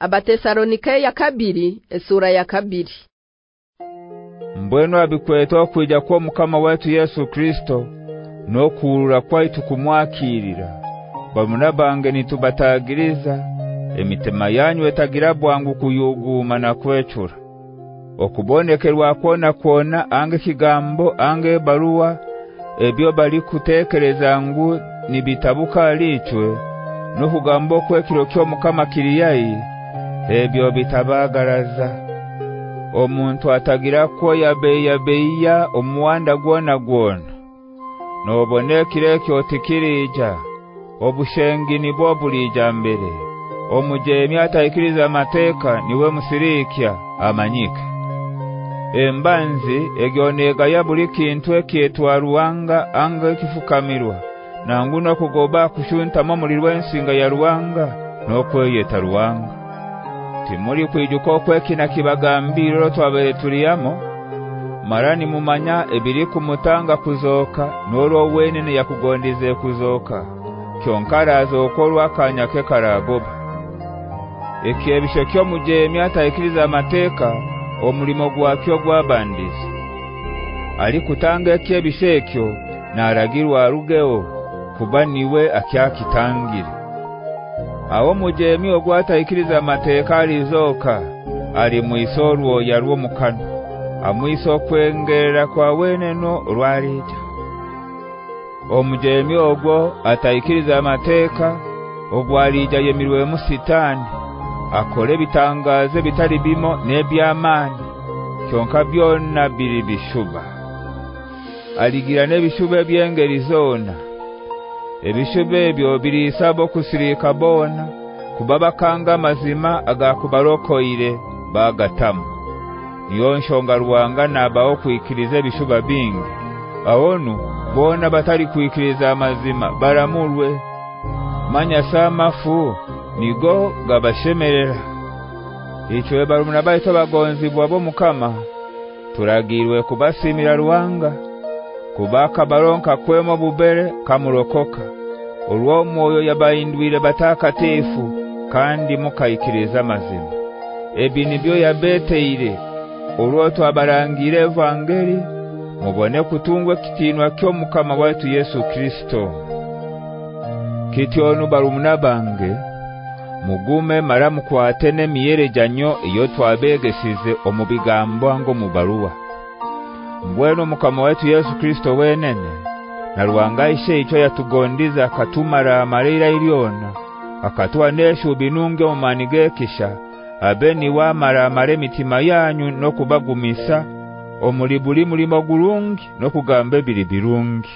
Abatesalonike ya kabiri esura ya kabiri. Mbwenu abikwetwa okwijja kwa mukama wetu Yesu Kristo no kurura kwaitu kumwakirira bamuna bange nitubatagiriza emitema yanyu etagira bwangu kuyuguma na kwechura. Okubonekerwa kwona kwona ange kigambo ange barua ebyo bali kutekereza ngu nibitabuka alichwe no kugambo kwekiro kyo mukama kiriyai ebyo bitabagaraza omuntu atagira ko yabe yabeya omwanda gwona gwona. Nobonekire kyo tikirija obushengi nibo bulija mbere. Omujemi ataikiriza amateka niwe musirikya amanyika embanzi egionega ya buli kintu ekietwa ruwanga anga kifukamirwa nanguno kugoba kushunta mamulirwe ensinga ya ruwanga nokweyeta ruwanga timuri kwijuko kwekina kibagambiro twabere tuliyamo? Marani mumanya ebiri kumutanga kuzoka noro wenene yakugondize kuzoka kyonkara azokorwa kanyake karagoba ekiebisho kyo mujemi ataikiriza amateka omulimo gwakyo gwabandiza ali kutanga ekiebishekyo naragirwa arugeo kubaniwe akyakitangire awo mujemi ogwataikiriza amateka alizoka ali muisorwo yarwo mukano amwiso kwengerera kwa weneno rwalija omujemi ogwo ataikiriza amateka obwalija yemirwe musitani akole bitangaze bitali bimo nebyamani kyonka byonna biri bishuba. Aligira nebishuba byengeri zona ebishube ebyo biri sabo kusirika bona. Kubaba kanga mazima agakubarokoire bagatamu. Niyo nshonga ruwanga nabaho kuikiriza bishuba bingi. Awonu bona batari kuikiriza amazima baramurwe manya samafu nigo gabashemerera. Ichwe barumuna baito bagonzi bwabo mukama. Turagirwe kubasimira ruwanga. Kubaka baronka kwemo bubere kamurokoka urwo moyo yabayindwire batakatifu kandi mukayikiriza mazima. Ebi nibyo yabeteire urwo twabarangire evangeli mubone kutungwe kitinwa kyo mukama wetu Yesu Kristo. Kityonu barumuna bange mugume maramu kwatene miyere janyo iyo twabegesize omubigambo ngo mubaruwa mbweno mukama wetu Yesu Kristo wenene na ruwangaishe icho yatugondiza akatumara marira iliona. Akatwa neshu binunge omanigekisha abeni wa mara mare mitima yanyu no kubagumisa. Omulibuli mulimo gurungi no kugambe bili birungi